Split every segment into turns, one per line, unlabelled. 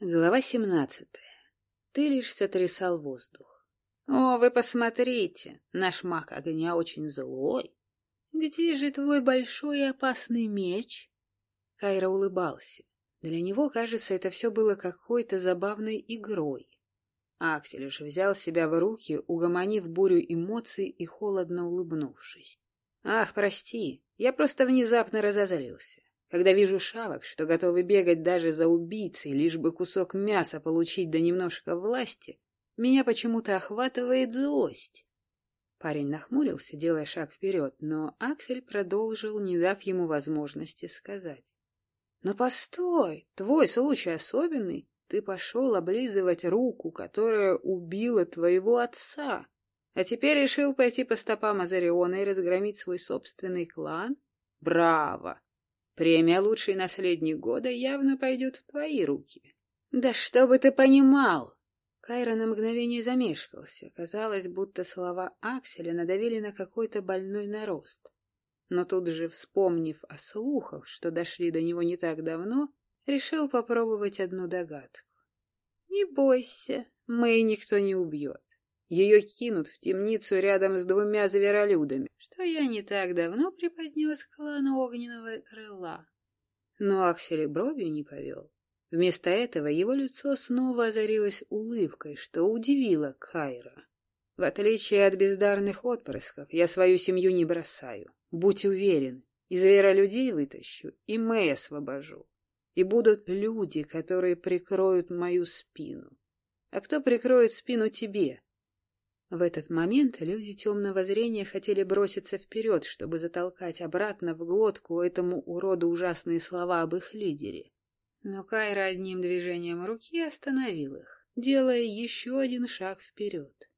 Глава семнадцатая. Ты лишь сотрясал воздух. О, вы посмотрите, наш маг огня очень злой. Где же твой большой и опасный меч? Кайра улыбался. Для него, кажется, это все было какой-то забавной игрой. Аксель уж взял себя в руки, угомонив бурю эмоций и холодно улыбнувшись. «Ах, прости, я просто внезапно разозлился. Когда вижу шавок, что готовы бегать даже за убийцей, лишь бы кусок мяса получить да немножко власти, меня почему-то охватывает злость. Парень нахмурился, делая шаг вперед, но Аксель продолжил, не дав ему возможности сказать. — Но постой, твой случай особенный. Ты пошел облизывать руку, которая убила твоего отца, а теперь решил пойти по стопам Азариона и разгромить свой собственный клан? Браво! Премия «Лучший наследник года» явно пойдет в твои руки. Да чтобы ты понимал! Кайра на мгновение замешкался. Казалось, будто слова Акселя надавили на какой-то больной нарост. Но тут же, вспомнив о слухах, что дошли до него не так давно, решил попробовать одну догадку. «Не бойся, Мэй никто не убьет. Ее кинут в темницу рядом с двумя зверолюдами, что я не так давно преподнес клану огненного крыла. Но Аксель бровью не повел. Вместо этого его лицо снова озарилось улыбкой, что удивило Кайра. В отличие от бездарных отпрысков, я свою семью не бросаю. Будь уверен, и зверолюдей вытащу, и Мэй освобожу. И будут люди, которые прикроют мою спину. А кто прикроет спину тебе? В этот момент люди темного зрения хотели броситься вперед, чтобы затолкать обратно в глотку этому уроду ужасные слова об их лидере. Но Кайра одним движением руки остановил их, делая еще один шаг вперед.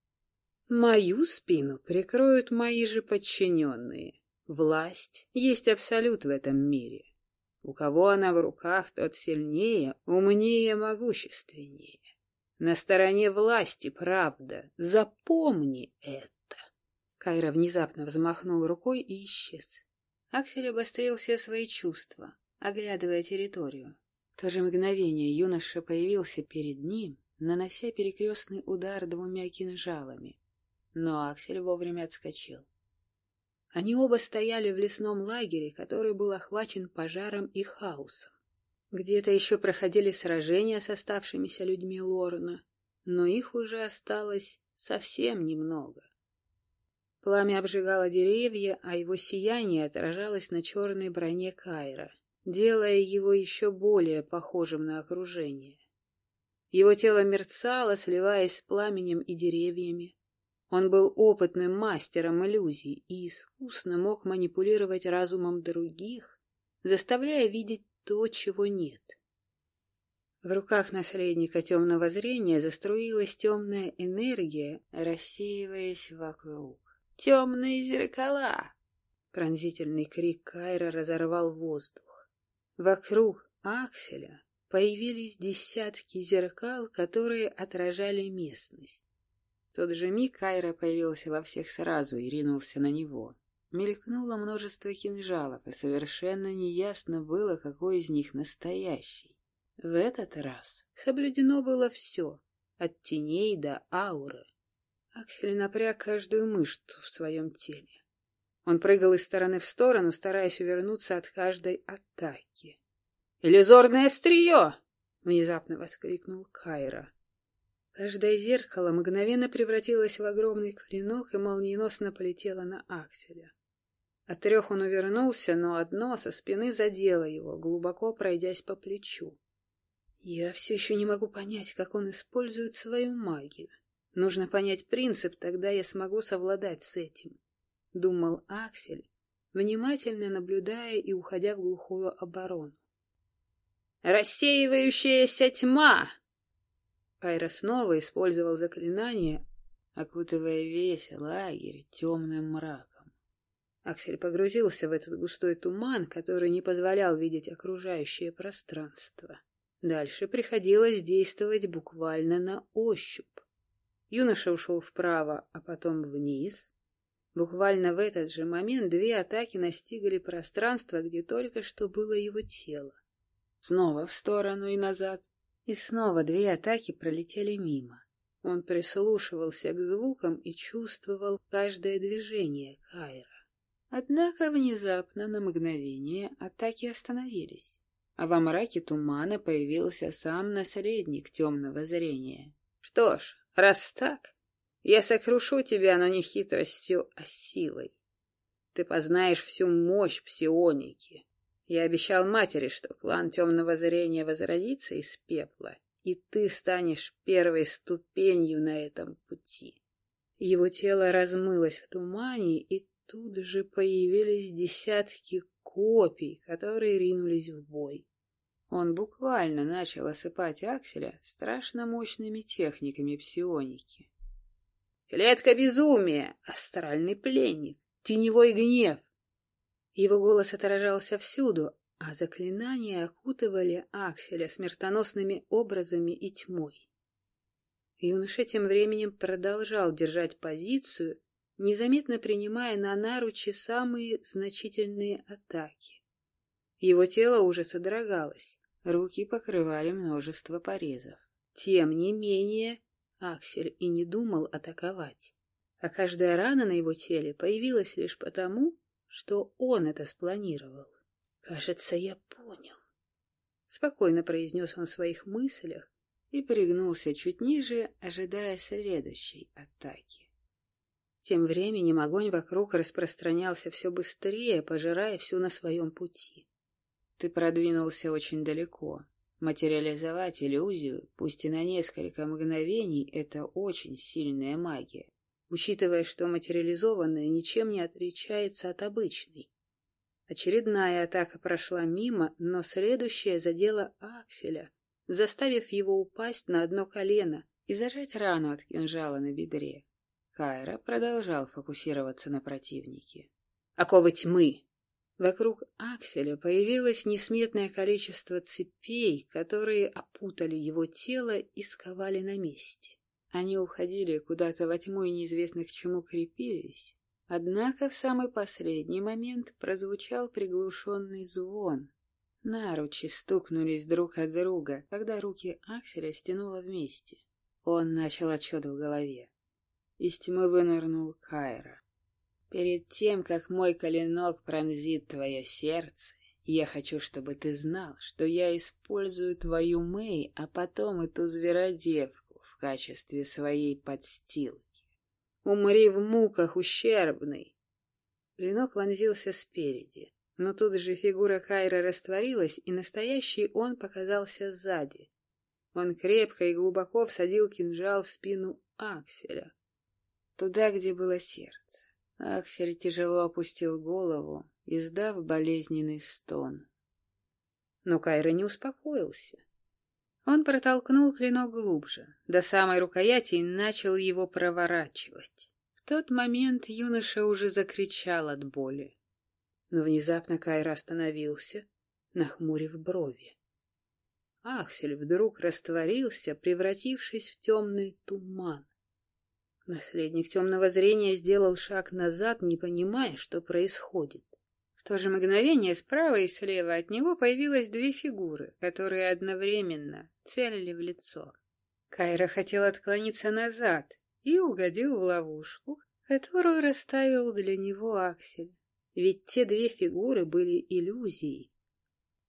Мою спину прикроют мои же подчиненные. Власть есть абсолют в этом мире. У кого она в руках, тот сильнее, умнее, могущественнее. На стороне власти правда. Запомни это. Кайра внезапно взмахнул рукой и исчез. Аксель обострил все свои чувства, оглядывая территорию. В то же мгновение юноша появился перед ним, нанося перекрестный удар двумя кинжалами. Но Аксель вовремя отскочил. Они оба стояли в лесном лагере, который был охвачен пожаром и хаосом. Где-то еще проходили сражения с оставшимися людьми Лорна, но их уже осталось совсем немного. Пламя обжигало деревья, а его сияние отражалось на черной броне Кайра, делая его еще более похожим на окружение. Его тело мерцало, сливаясь с пламенем и деревьями. Он был опытным мастером иллюзий и искусно мог манипулировать разумом других, заставляя видеть то, чего нет. В руках наследника темного зрения заструилась темная энергия, рассеиваясь вокруг. «Темные зеркала!» Пронзительный крик Кайра разорвал воздух. Вокруг Акселя появились десятки зеркал, которые отражали местность. В тот же миг Кайра появился во всех сразу и ринулся на него. Мелькнуло множество кинжалов, и совершенно неясно было, какой из них настоящий. В этот раз соблюдено было все, от теней до ауры. Аксель напряг каждую мышцу в своем теле. Он прыгал из стороны в сторону, стараясь увернуться от каждой атаки. «Иллюзорное острие!» — внезапно воскликнул Кайра. Каждое зеркало мгновенно превратилось в огромный клинок и молниеносно полетело на Акселя. От трех он увернулся, но одно со спины задело его, глубоко пройдясь по плечу. Я все еще не могу понять, как он использует свою магию. Нужно понять принцип, тогда я смогу совладать с этим. Думал Аксель, внимательно наблюдая и уходя в глухую оборону. «Рассеивающаяся тьма!» Кайра снова использовал заклинание, окутывая весь лагерь темным мраком. Аксель погрузился в этот густой туман, который не позволял видеть окружающее пространство. Дальше приходилось действовать буквально на ощупь. Юноша ушел вправо, а потом вниз. Буквально в этот же момент две атаки настигли пространство, где только что было его тело. Снова в сторону и назад. И снова две атаки пролетели мимо. Он прислушивался к звукам и чувствовал каждое движение Кайра. Однако внезапно на мгновение атаки остановились, а во мраке тумана появился сам наследник темного зрения. Что ж, раз так, я сокрушу тебя, но не хитростью, а силой. Ты познаешь всю мощь псионики. Я обещал матери, что клан темного зрения возродится из пепла, и ты станешь первой ступенью на этом пути. Его тело размылось в тумане, и тут же появились десятки копий, которые ринулись в бой. Он буквально начал осыпать Акселя страшно мощными техниками псионики. Клетка безумия, астральный пленник, теневой гнев. Его голос отражался всюду, а заклинания окутывали Акселя смертоносными образами и тьмой. Юноша тем временем продолжал держать позицию, незаметно принимая на наручи самые значительные атаки. Его тело уже содрогалось, руки покрывали множество порезов. Тем не менее, Аксель и не думал атаковать, а каждая рана на его теле появилась лишь потому, что он это спланировал. «Кажется, я понял», — спокойно произнес он в своих мыслях и пригнулся чуть ниже, ожидая следующей атаки. Тем временем огонь вокруг распространялся все быстрее, пожирая все на своем пути. Ты продвинулся очень далеко. Материализовать иллюзию, пусть и на несколько мгновений, это очень сильная магия, учитывая, что материализованная ничем не отличается от обычной. Очередная атака прошла мимо, но следующая задела Акселя, заставив его упасть на одно колено и зажать рану от кинжала на бедре. Кайра продолжал фокусироваться на противнике. «Оковы тьмы!» Вокруг Акселя появилось несметное количество цепей, которые опутали его тело и сковали на месте. Они уходили куда-то во тьму и неизвестно к чему крепились. Однако в самый последний момент прозвучал приглушенный звон. Наручи стукнулись друг от друга, когда руки Акселя стянуло вместе. Он начал отчет в голове. Из тьмы вынырнул Кайра. Перед тем, как мой коленок пронзит твое сердце, я хочу, чтобы ты знал, что я использую твою Мэй, а потом эту зверодевку в качестве своей подстилки. Умри в муках, ущербный!» Клинок вонзился спереди, но тут же фигура Кайра растворилась, и настоящий он показался сзади. Он крепко и глубоко всадил кинжал в спину Акселя, туда, где было сердце. Аксель тяжело опустил голову, издав болезненный стон. Но Кайра не успокоился. Он протолкнул клинок глубже, до самой рукояти, и начал его проворачивать. В тот момент юноша уже закричал от боли. Но внезапно Кайра остановился, нахмурив брови. Аксель вдруг растворился, превратившись в темный туман. Наследник темного зрения сделал шаг назад, не понимая, что происходит. В то же мгновение справа и слева от него появилось две фигуры, которые одновременно целили в лицо. Кайра хотел отклониться назад и угодил в ловушку, которую расставил для него Аксель. Ведь те две фигуры были иллюзией,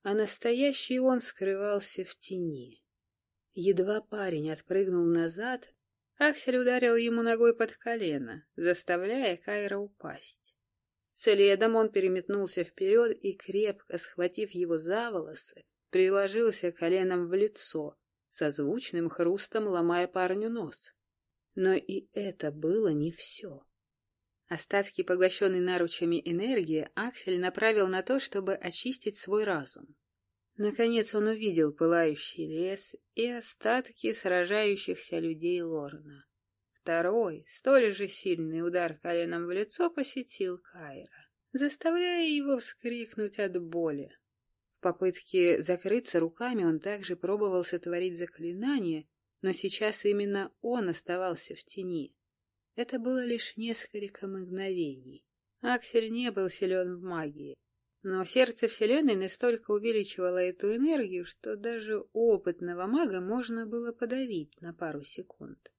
а настоящий он скрывался в тени. Едва парень отпрыгнул назад, Аксель ударил ему ногой под колено, заставляя Кайра упасть. Следом он переметнулся вперед и, крепко схватив его за волосы, приложился коленом в лицо, со звучным хрустом ломая парню нос. Но и это было не все. Остатки поглощенной наручами энергии Аксель направил на то, чтобы очистить свой разум. Наконец он увидел пылающий лес и остатки сражающихся людей Лорна. Второй, столь же сильный удар коленом в лицо посетил Кайра, заставляя его вскрикнуть от боли. В попытке закрыться руками он также пробовал сотворить заклинание, но сейчас именно он оставался в тени. Это было лишь несколько мгновений. Аксель не был силен в магии, Но сердце Вселенной настолько увеличивало эту энергию, что даже опытного мага можно было подавить на пару секунд.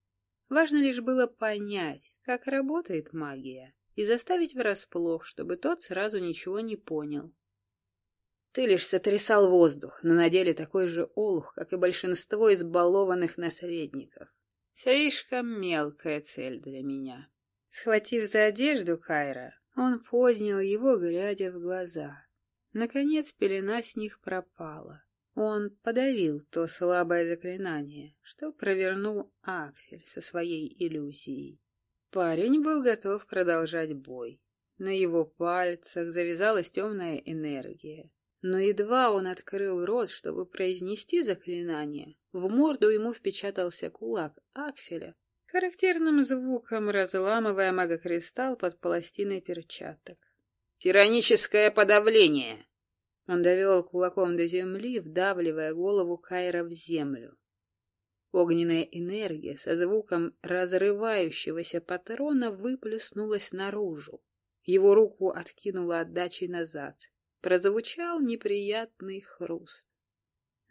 Важно лишь было понять, как работает магия, и заставить врасплох, чтобы тот сразу ничего не понял. Ты лишь сотрясал воздух, но на деле такой же олух, как и большинство избалованных наследников. Слишком мелкая цель для меня. Схватив за одежду Кайра, он поднял его, глядя в глаза. Наконец пелена с них пропала. Он подавил то слабое заклинание, что провернул Аксель со своей иллюзией. Парень был готов продолжать бой. На его пальцах завязалась темная энергия. Но едва он открыл рот, чтобы произнести заклинание, в морду ему впечатался кулак Акселя, характерным звуком разламывая магокристалл под пластиной перчаток. «Тираническое подавление!» Он довел кулаком до земли, вдавливая голову Кайра в землю. Огненная энергия со звуком разрывающегося патрона выплеснулась наружу. Его руку откинуло отдачей назад. Прозвучал неприятный хруст.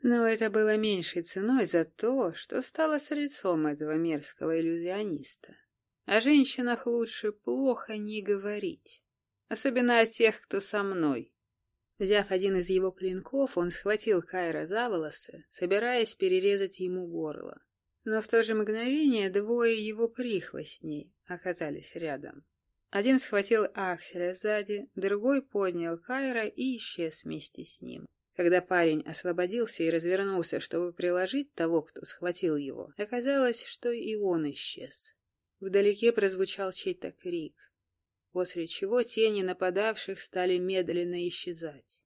Но это было меньшей ценой за то, что стало с лицом этого мерзкого иллюзиониста. О женщинах лучше плохо не говорить, особенно о тех, кто со мной. Взяв один из его клинков, он схватил Кайра за волосы, собираясь перерезать ему горло. Но в то же мгновение двое его прихвостней оказались рядом. Один схватил Акселя сзади, другой поднял Кайра и исчез вместе с ним. Когда парень освободился и развернулся, чтобы приложить того, кто схватил его, оказалось, что и он исчез. Вдалеке прозвучал чей-то крик после чего тени нападавших стали медленно исчезать.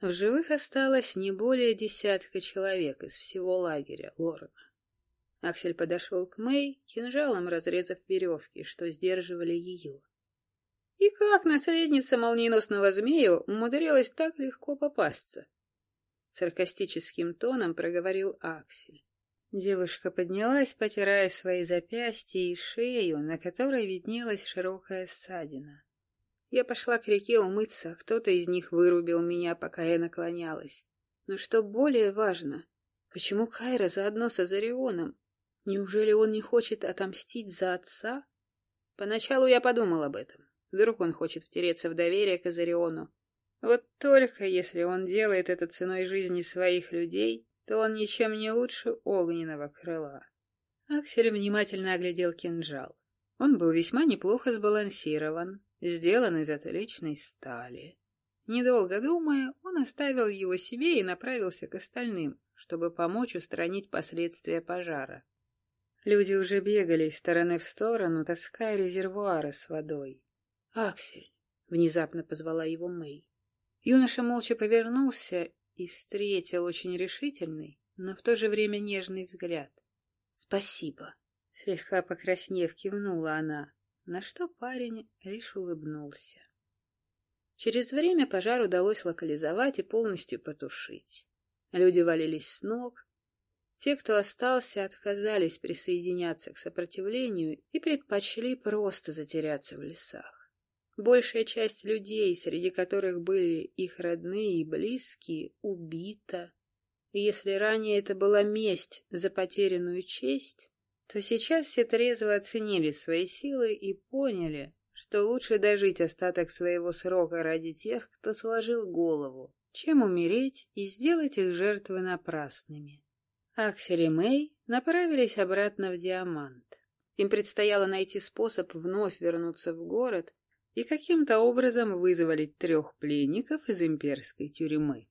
В живых осталось не более десятка человек из всего лагеря Лорна. Аксель подошел к Мэй, кинжалом разрезав веревки, что сдерживали ее. И как наследница молниеносного змея умудрилась так легко попасться? Саркастическим тоном проговорил Аксель. Девушка поднялась, потирая свои запястья и шею, на которой виднелась широкая ссадина. Я пошла к реке умыться, а кто-то из них вырубил меня, пока я наклонялась. Но что более важно, почему Кайра заодно с Азарионом? Неужели он не хочет отомстить за отца? Поначалу я подумал об этом. Вдруг он хочет втереться в доверие к Азариону. Вот только если он делает это ценой жизни своих людей, то он ничем не лучше огненного крыла. Аксель внимательно оглядел кинжал. Он был весьма неплохо сбалансирован, сделан из отличной стали. Недолго думая, он оставил его себе и направился к остальным, чтобы помочь устранить последствия пожара. Люди уже бегали из стороны в сторону, таская резервуары с водой. «Аксель!» — внезапно позвала его Мэй. Юноша молча повернулся и встретил очень решительный, но в то же время нежный взгляд. «Спасибо!» — слегка покраснев, кивнула она, на что парень лишь улыбнулся. Через время пожар удалось локализовать и полностью потушить. Люди валились с ног. Те, кто остался, отказались присоединяться к сопротивлению и предпочли просто затеряться в лесах. Большая часть людей, среди которых были их родные и близкие, убита. И если ранее это была месть за потерянную честь, то сейчас все трезво оценили свои силы и поняли, что лучше дожить остаток своего срока ради тех, кто сложил голову, чем умереть и сделать их жертвы напрасными. Аксель и Мэй направились обратно в Диамант. Им предстояло найти способ вновь вернуться в город и каким-то образом вызволить трех пленников из имперской тюрьмы.